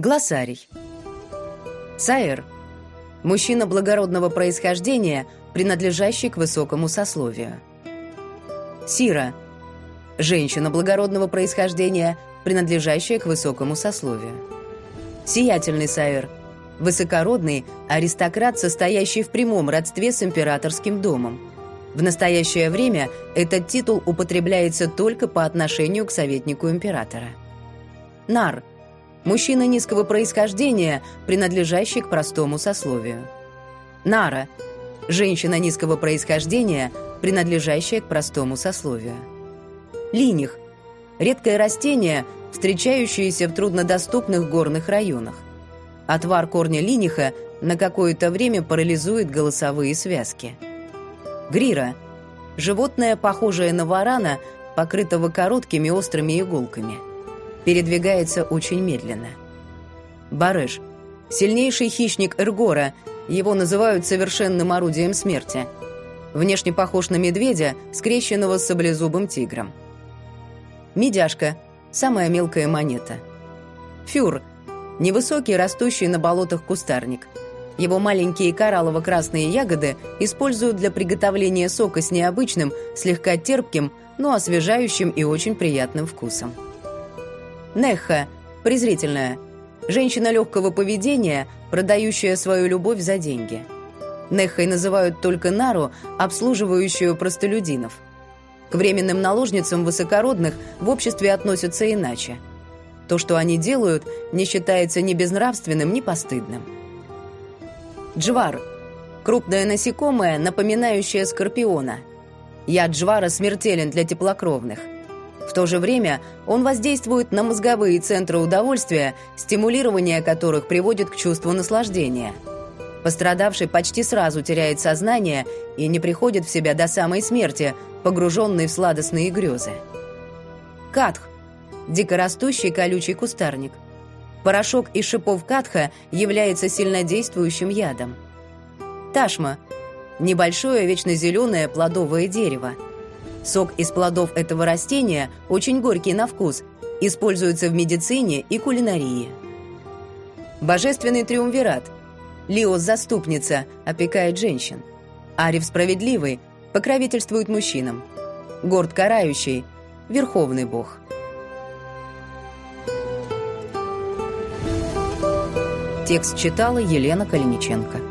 Глоссарий. Саэр. Мужчина благородного происхождения, принадлежащий к высокому сословию. Сира. Женщина благородного происхождения, принадлежащая к высокому сословию. Сиятельный Саэр. Высокородный аристократ, состоящий в прямом родстве с императорским домом. В настоящее время этот титул употребляется только по отношению к советнику императора. Нар. Мужчина низкого происхождения, принадлежащий к простому сословию. Нара. Женщина низкого происхождения, принадлежащая к простому сословию. Линих. Редкое растение, встречающееся в труднодоступных горных районах. Отвар корня линиха на какое-то время парализует голосовые связки. Грира. Животное, похожее на варана, покрытого короткими острыми иголками. Передвигается очень медленно. Барыш. Сильнейший хищник Эргора. Его называют совершенным орудием смерти. Внешне похож на медведя, скрещенного с саблезубым тигром. Медяшка. Самая мелкая монета. Фюр. Невысокий, растущий на болотах кустарник. Его маленькие кораллово-красные ягоды используют для приготовления сока с необычным, слегка терпким, но освежающим и очень приятным вкусом. Нехха – презрительная. Женщина легкого поведения, продающая свою любовь за деньги. Неххой называют только Нару, обслуживающую простолюдинов. К временным наложницам высокородных в обществе относятся иначе. То, что они делают, не считается ни безнравственным, ни постыдным. Джвар – крупное насекомое, напоминающее скорпиона. Яд джвара смертелен для теплокровных – в то же время он воздействует на мозговые центры удовольствия, стимулирование которых приводит к чувству наслаждения. Пострадавший почти сразу теряет сознание и не приходит в себя до самой смерти, погруженный в сладостные грезы. Катх – дикорастущий колючий кустарник. Порошок из шипов катха является сильнодействующим ядом. Ташма – небольшое вечно плодовое дерево – Сок из плодов этого растения очень горький на вкус, используется в медицине и кулинарии. Божественный триумвират. Лиос заступница, опекает женщин. Арив справедливый, покровительствует мужчинам. Горд карающий, верховный бог. Текст читала Елена Калиниченко.